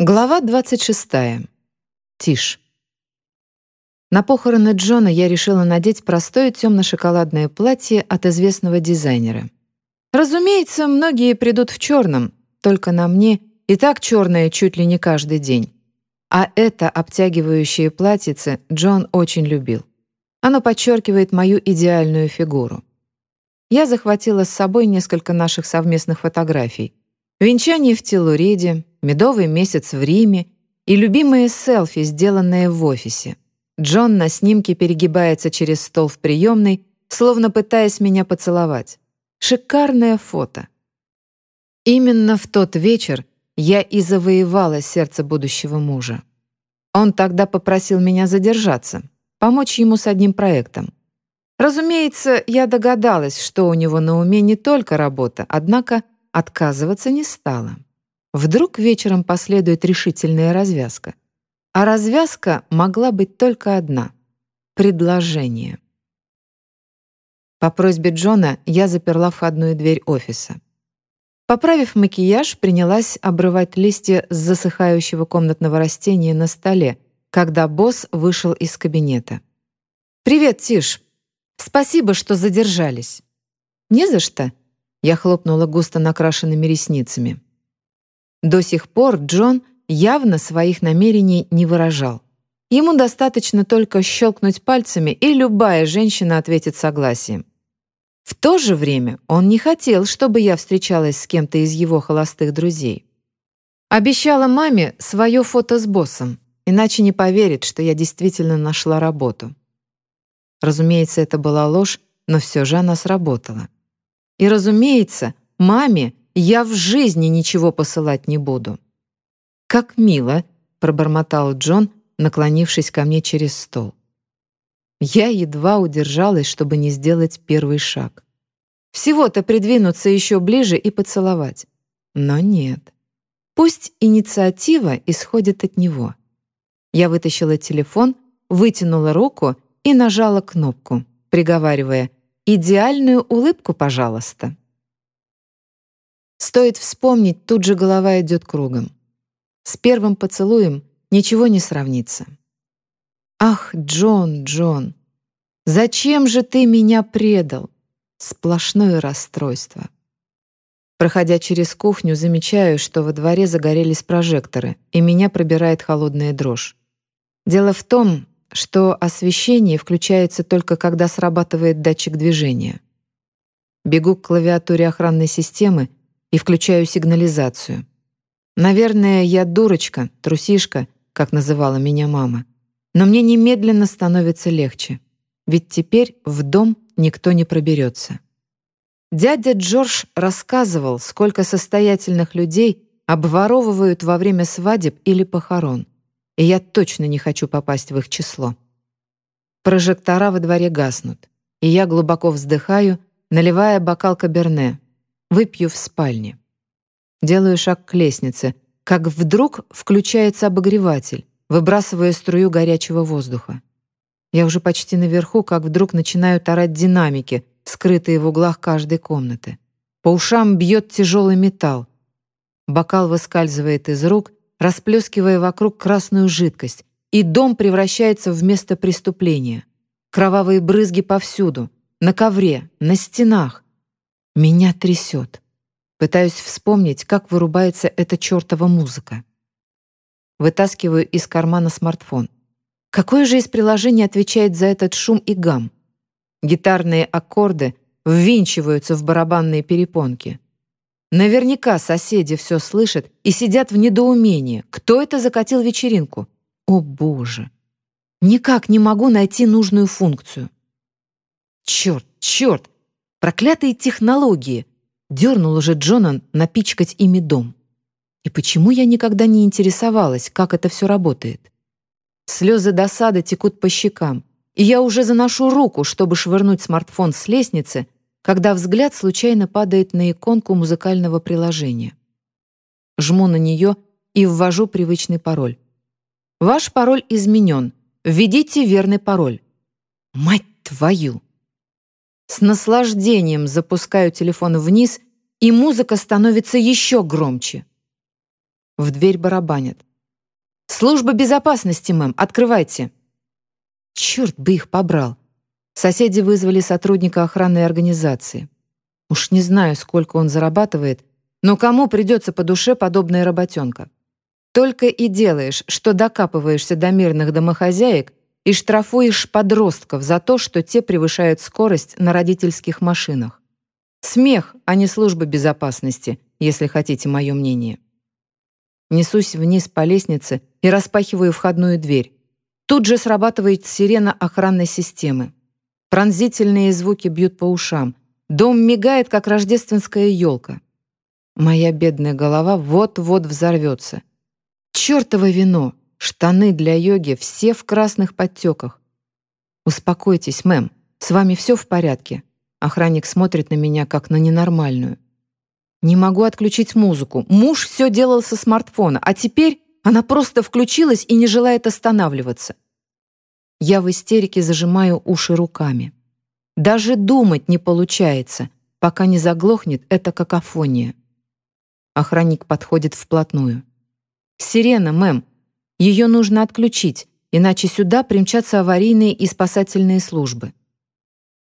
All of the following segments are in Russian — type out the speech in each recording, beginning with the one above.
Глава 26. Тишь. На похороны Джона я решила надеть простое темно-шоколадное платье от известного дизайнера. Разумеется, многие придут в черном, только на мне и так черное чуть ли не каждый день. А это обтягивающее платьице Джон очень любил. Оно подчеркивает мою идеальную фигуру. Я захватила с собой несколько наших совместных фотографий. Венчание в Телуриде, медовый месяц в Риме и любимые селфи, сделанные в офисе. Джон на снимке перегибается через стол в приемной, словно пытаясь меня поцеловать. Шикарное фото. Именно в тот вечер я и завоевала сердце будущего мужа. Он тогда попросил меня задержаться, помочь ему с одним проектом. Разумеется, я догадалась, что у него на уме не только работа, однако отказываться не стала. Вдруг вечером последует решительная развязка. А развязка могла быть только одна — предложение. По просьбе Джона я заперла входную дверь офиса. Поправив макияж, принялась обрывать листья с засыхающего комнатного растения на столе, когда босс вышел из кабинета. «Привет, Тиш. Спасибо, что задержались». «Не за что», — я хлопнула густо накрашенными ресницами. До сих пор Джон явно своих намерений не выражал. Ему достаточно только щелкнуть пальцами, и любая женщина ответит согласием. В то же время он не хотел, чтобы я встречалась с кем-то из его холостых друзей. Обещала маме свое фото с боссом, иначе не поверит, что я действительно нашла работу. Разумеется, это была ложь, но все же она сработала. И, разумеется, маме я в жизни ничего посылать не буду». «Как мило», — пробормотал Джон, наклонившись ко мне через стол. Я едва удержалась, чтобы не сделать первый шаг. Всего-то придвинуться еще ближе и поцеловать. Но нет. Пусть инициатива исходит от него. Я вытащила телефон, вытянула руку и нажала кнопку, приговаривая «Идеальную улыбку, пожалуйста». Стоит вспомнить, тут же голова идет кругом. С первым поцелуем ничего не сравнится. «Ах, Джон, Джон, зачем же ты меня предал?» Сплошное расстройство. Проходя через кухню, замечаю, что во дворе загорелись прожекторы, и меня пробирает холодная дрожь. Дело в том, что освещение включается только когда срабатывает датчик движения. Бегу к клавиатуре охранной системы и включаю сигнализацию. Наверное, я дурочка, трусишка, как называла меня мама. Но мне немедленно становится легче, ведь теперь в дом никто не проберется. Дядя Джордж рассказывал, сколько состоятельных людей обворовывают во время свадеб или похорон, и я точно не хочу попасть в их число. Прожектора во дворе гаснут, и я глубоко вздыхаю, наливая бокал каберне, Выпью в спальне. Делаю шаг к лестнице, как вдруг включается обогреватель, выбрасывая струю горячего воздуха. Я уже почти наверху, как вдруг начинают орать динамики, скрытые в углах каждой комнаты. По ушам бьет тяжелый металл. Бокал выскальзывает из рук, расплескивая вокруг красную жидкость, и дом превращается в место преступления. Кровавые брызги повсюду, на ковре, на стенах. Меня трясет. Пытаюсь вспомнить, как вырубается эта чертова музыка. Вытаскиваю из кармана смартфон. Какое же из приложений отвечает за этот шум и гам? Гитарные аккорды ввинчиваются в барабанные перепонки. Наверняка соседи все слышат и сидят в недоумении. Кто это закатил вечеринку? О, Боже! Никак не могу найти нужную функцию. Черт, черт! Проклятые технологии! Дернул уже Джонан напичкать ими дом. И почему я никогда не интересовалась, как это все работает? Слезы досады текут по щекам, и я уже заношу руку, чтобы швырнуть смартфон с лестницы, когда взгляд случайно падает на иконку музыкального приложения. Жму на нее и ввожу привычный пароль. Ваш пароль изменен. Введите верный пароль. Мать твою! С наслаждением запускаю телефон вниз, и музыка становится еще громче. В дверь барабанят. «Служба безопасности, мэм, открывайте!» Черт бы их побрал. Соседи вызвали сотрудника охранной организации. Уж не знаю, сколько он зарабатывает, но кому придется по душе подобная работенка? Только и делаешь, что докапываешься до мирных домохозяек и штрафуешь подростков за то, что те превышают скорость на родительских машинах. Смех, а не служба безопасности, если хотите мое мнение. Несусь вниз по лестнице и распахиваю входную дверь. Тут же срабатывает сирена охранной системы. Пронзительные звуки бьют по ушам. Дом мигает, как рождественская елка. Моя бедная голова вот-вот взорвется. Чёртово вино! Штаны для йоги все в красных подтеках. «Успокойтесь, мэм, с вами все в порядке?» Охранник смотрит на меня, как на ненормальную. Не могу отключить музыку. Муж все делал со смартфона, а теперь она просто включилась и не желает останавливаться. Я в истерике зажимаю уши руками. Даже думать не получается, пока не заглохнет эта какофония. Охранник подходит вплотную. «Сирена, мэм, ее нужно отключить, иначе сюда примчатся аварийные и спасательные службы».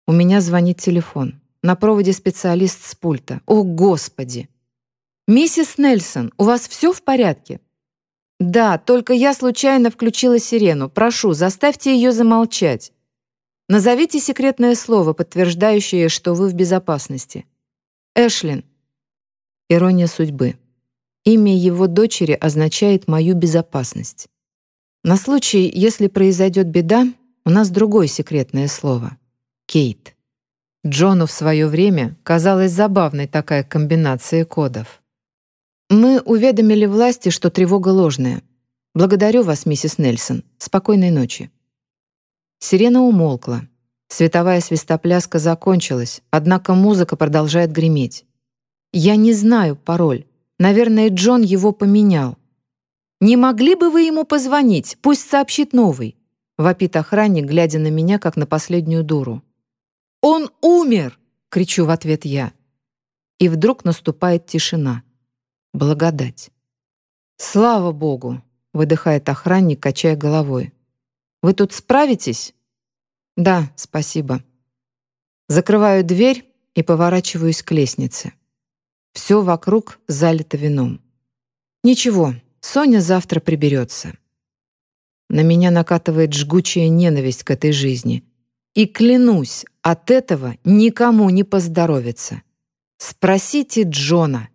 У меня звонит телефон. На проводе специалист с пульта. О, Господи! «Миссис Нельсон, у вас все в порядке?» «Да, только я случайно включила сирену. Прошу, заставьте ее замолчать. Назовите секретное слово, подтверждающее, что вы в безопасности. Эшлин». Ирония судьбы. Имя его дочери означает «мою безопасность». На случай, если произойдет беда, у нас другое секретное слово — Кейт. Джону в свое время казалась забавной такая комбинация кодов. «Мы уведомили власти, что тревога ложная. Благодарю вас, миссис Нельсон. Спокойной ночи». Сирена умолкла. Световая свистопляска закончилась, однако музыка продолжает греметь. «Я не знаю пароль. Наверное, Джон его поменял». «Не могли бы вы ему позвонить? Пусть сообщит новый», — вопит охранник, глядя на меня, как на последнюю дуру. «Он умер!» — кричу в ответ я. И вдруг наступает тишина. Благодать. «Слава Богу!» — выдыхает охранник, качая головой. «Вы тут справитесь?» «Да, спасибо». Закрываю дверь и поворачиваюсь к лестнице. Все вокруг залито вином. Ничего, Соня завтра приберется. На меня накатывает жгучая ненависть к этой жизни — и клянусь, от этого никому не поздоровится. Спросите Джона,